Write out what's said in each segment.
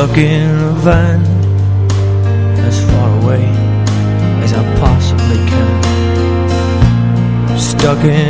Stuck in a van As far away as I possibly can. Stuck in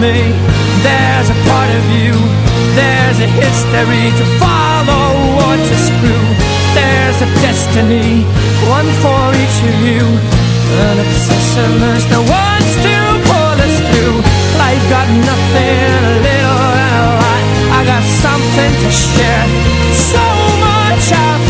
me. There's a part of you There's a history to follow or to screw. There's a destiny One for each of you. An obsession is the ones to pull us through. Life got nothing, a little and a lot I got something to share. So much I've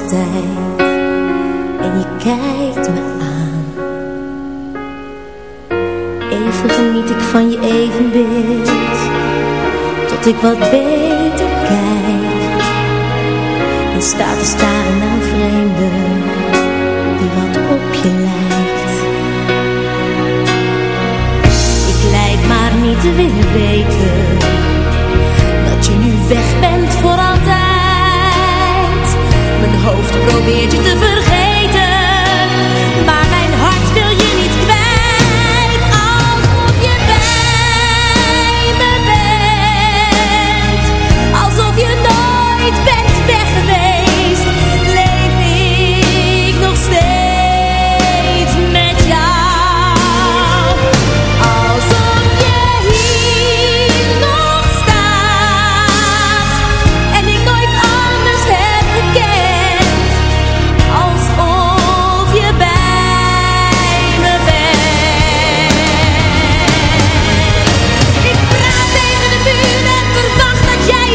altijd en je kijkt me aan. Even geniet ik van je evenbeeld, tot ik wat ben.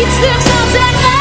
iets terug zal zeggen.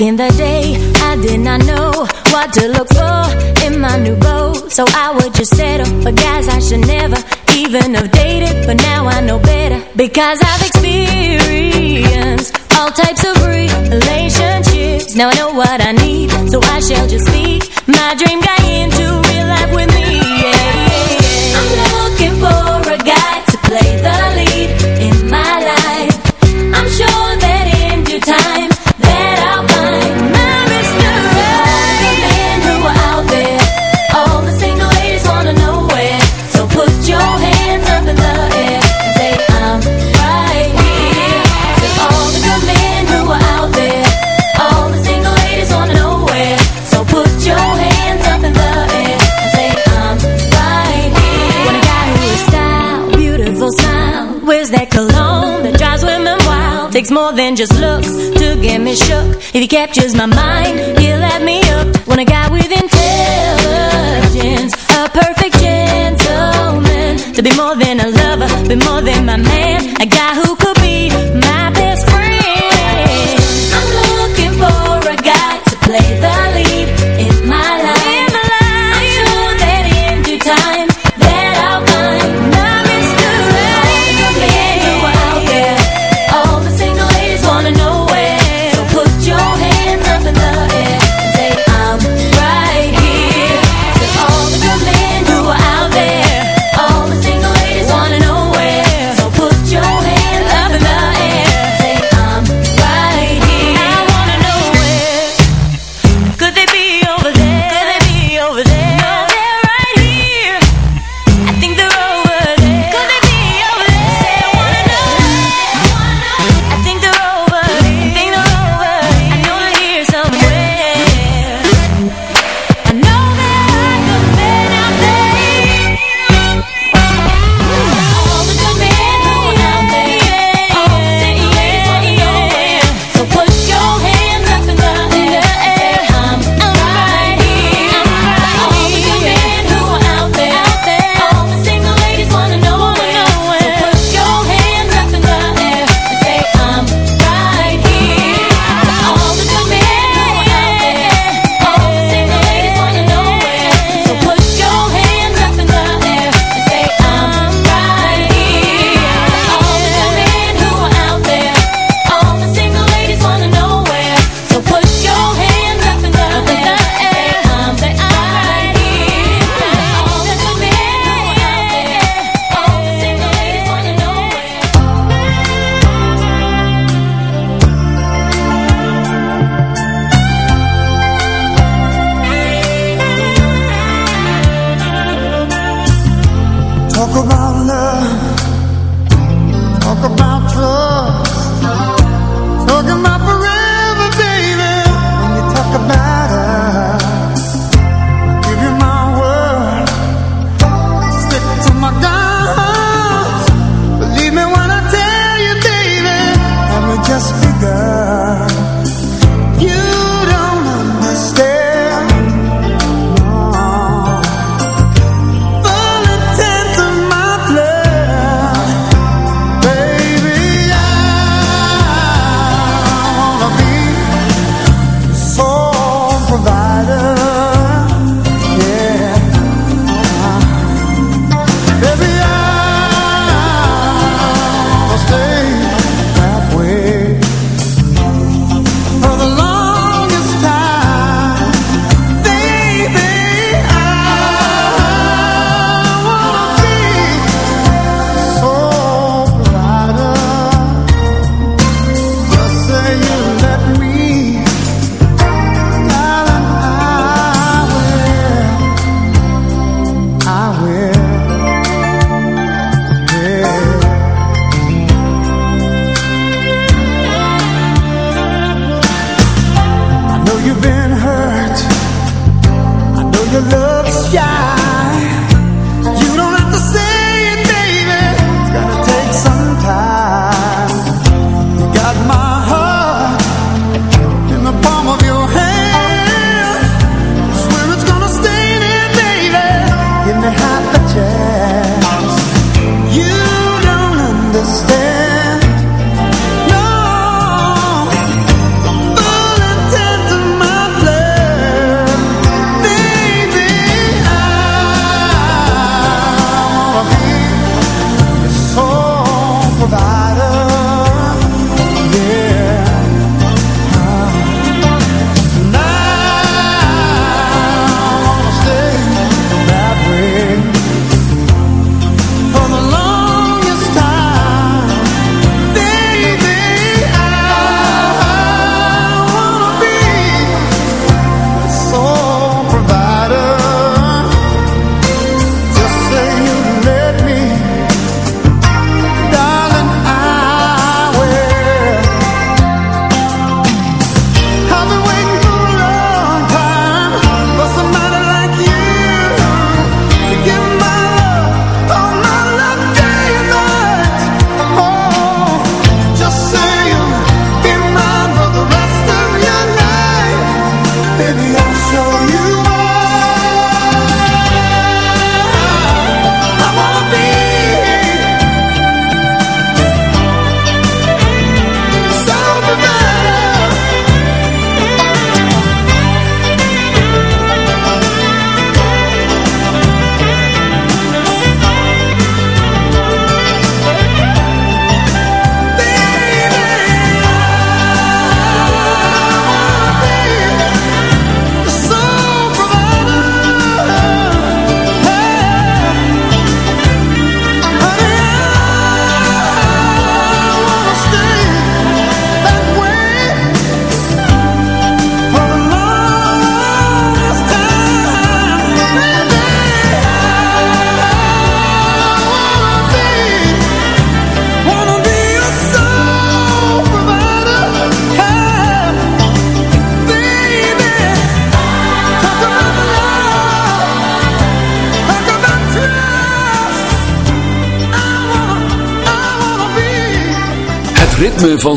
in the day I did not know what to look for in my new beau So I would just settle for guys I should never even have dated. But now I know better because I've experienced all types of relationships. Now I know what I need so I shall just speak my dream guy into real life with me. Yeah. I'm looking for more than just looks to get me shook. If he captures my mind, he'll have me up. Want a guy with intelligence, a perfect gentleman. To be more than a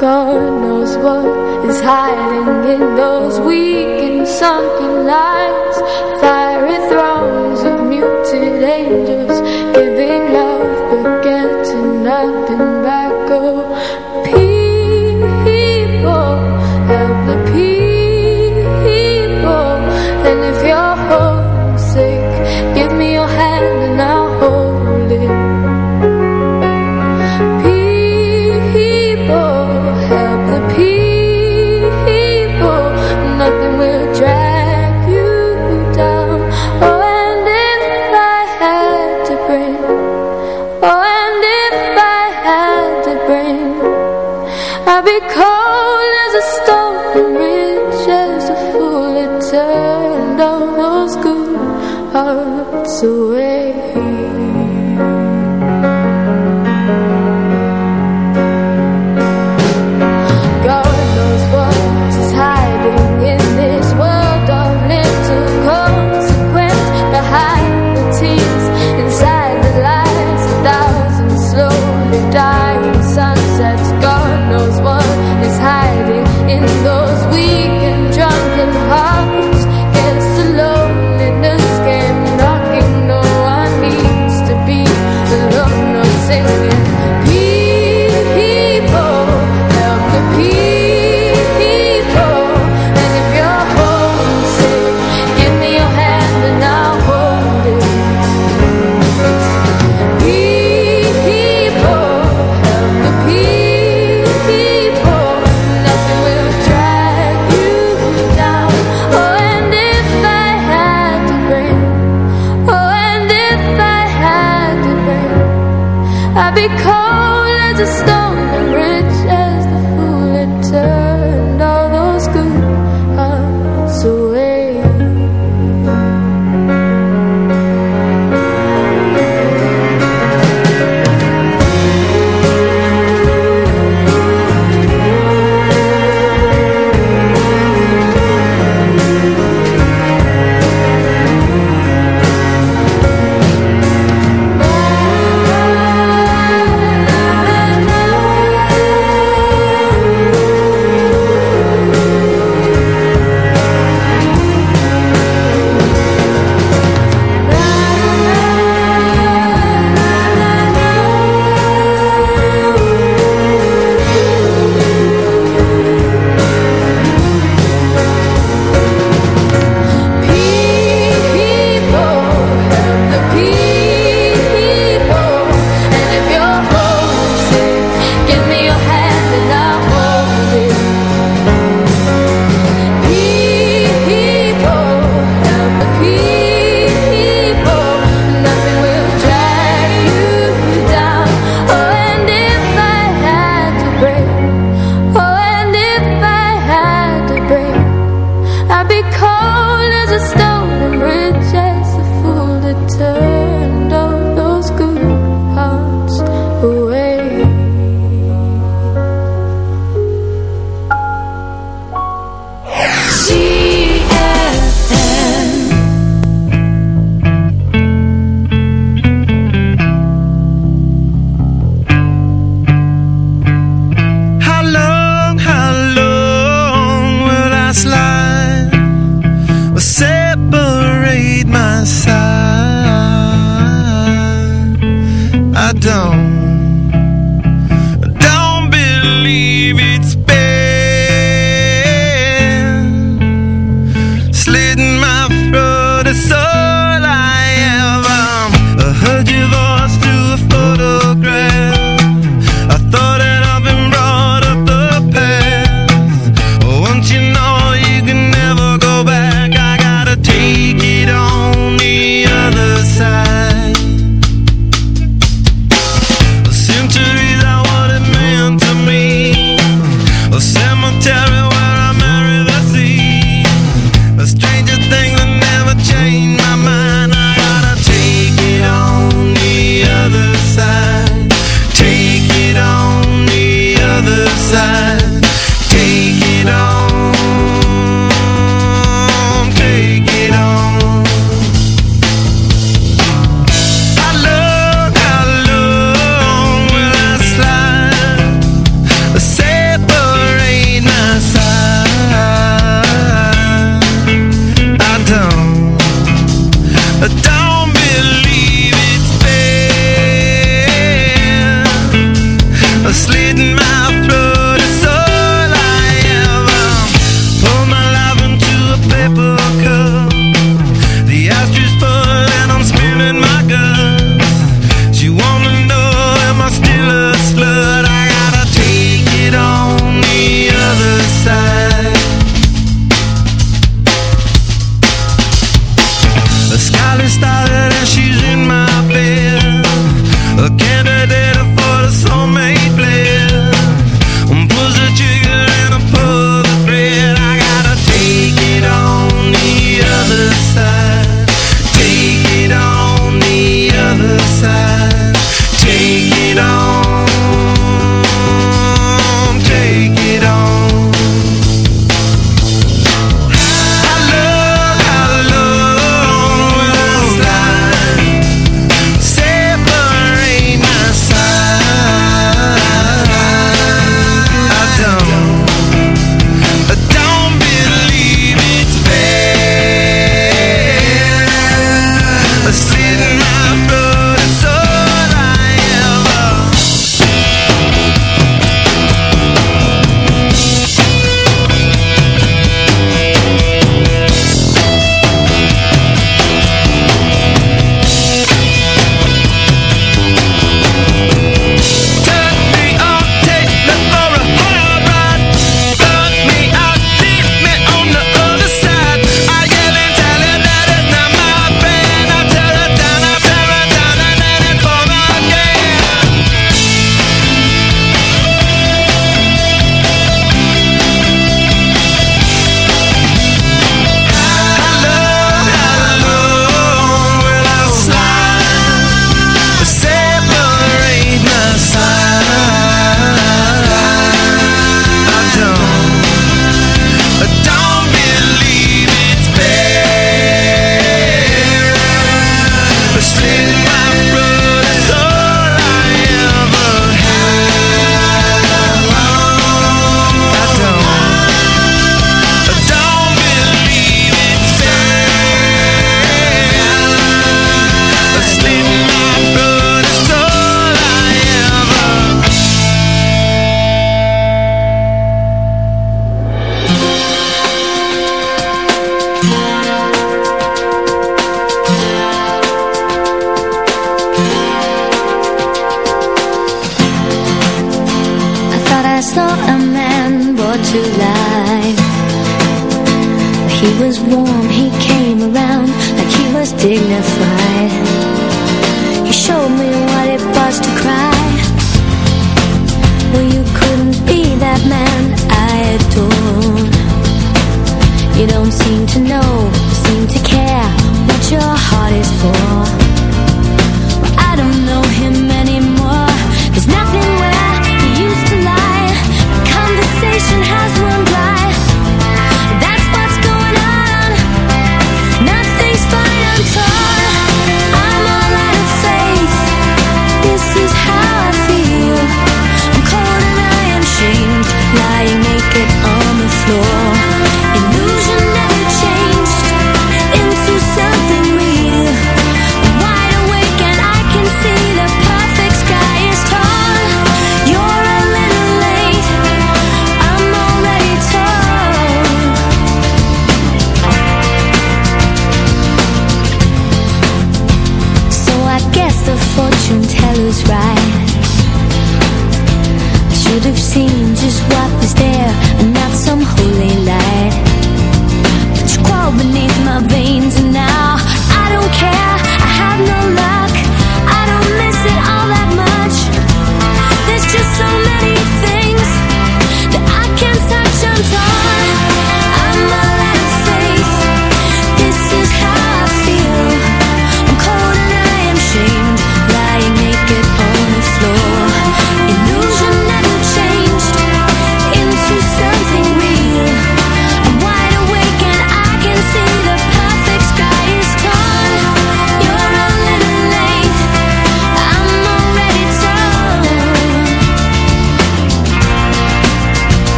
God knows what is hiding in those weak and sunken lines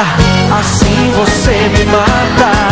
Assim você me mata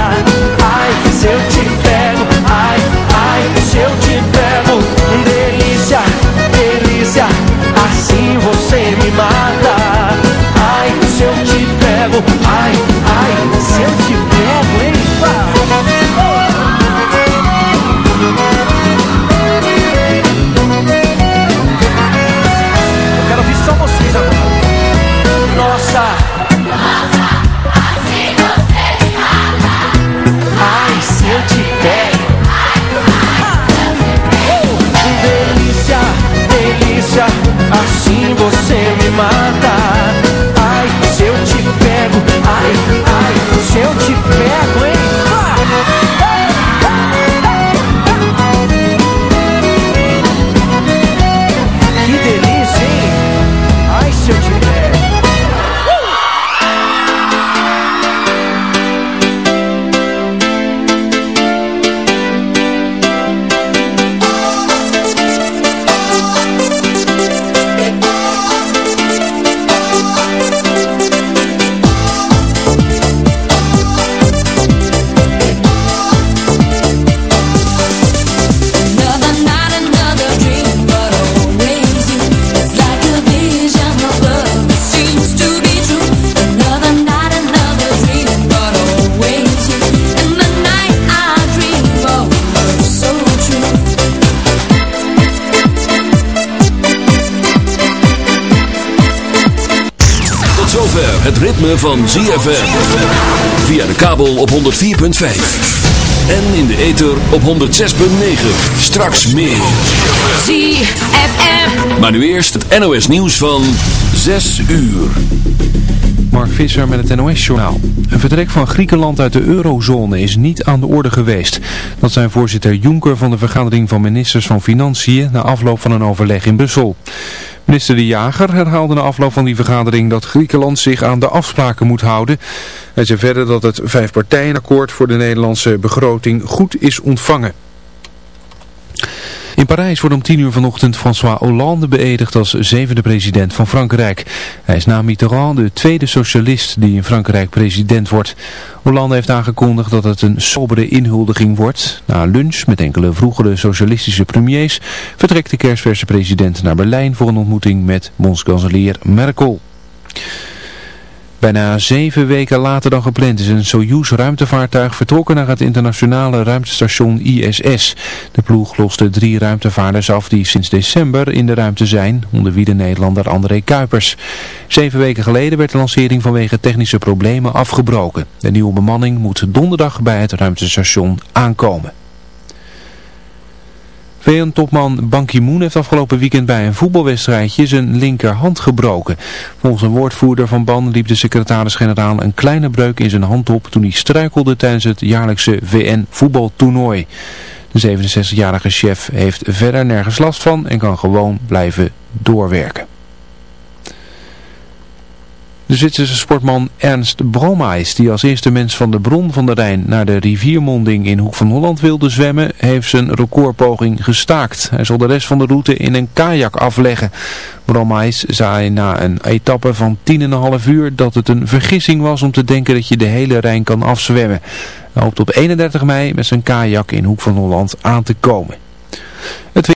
van ZFM. Via de kabel op 104.5. En in de ether op 106.9. Straks meer. ZFM. Maar nu eerst het NOS nieuws van 6 uur. Mark Visser met het NOS-journaal. Een vertrek van Griekenland uit de eurozone is niet aan de orde geweest. Dat zijn voorzitter Juncker van de vergadering van ministers van Financiën na afloop van een overleg in Brussel. Minister De Jager herhaalde na afloop van die vergadering dat Griekenland zich aan de afspraken moet houden. Hij zei verder dat het vijfpartijenakkoord voor de Nederlandse begroting goed is ontvangen. In Parijs wordt om 10 uur vanochtend François Hollande beëdigd als zevende president van Frankrijk. Hij is na Mitterrand de tweede socialist die in Frankrijk president wordt. Hollande heeft aangekondigd dat het een sobere inhuldiging wordt. Na lunch met enkele vroegere socialistische premiers vertrekt de kerstverse president naar Berlijn voor een ontmoeting met bondskanselier Merkel. Bijna zeven weken later dan gepland is een Soyuz ruimtevaartuig vertrokken naar het internationale ruimtestation ISS. De ploeg loste drie ruimtevaarders af die sinds december in de ruimte zijn, onder wie de Nederlander André Kuipers. Zeven weken geleden werd de lancering vanwege technische problemen afgebroken. De nieuwe bemanning moet donderdag bij het ruimtestation aankomen. VN-topman Ban Ki-moon heeft afgelopen weekend bij een voetbalwedstrijdje zijn linkerhand gebroken. Volgens een woordvoerder van Ban liep de secretaris-generaal een kleine breuk in zijn hand op toen hij struikelde tijdens het jaarlijkse VN-voetbaltoernooi. De 67-jarige chef heeft verder nergens last van en kan gewoon blijven doorwerken. De Zwitserse sportman Ernst Bromeis, die als eerste mens van de bron van de Rijn naar de riviermonding in Hoek van Holland wilde zwemmen, heeft zijn recordpoging gestaakt. Hij zal de rest van de route in een kajak afleggen. Bromeis zei na een etappe van 10,5 uur dat het een vergissing was om te denken dat je de hele Rijn kan afzwemmen. Hij hoopt op 31 mei met zijn kajak in Hoek van Holland aan te komen.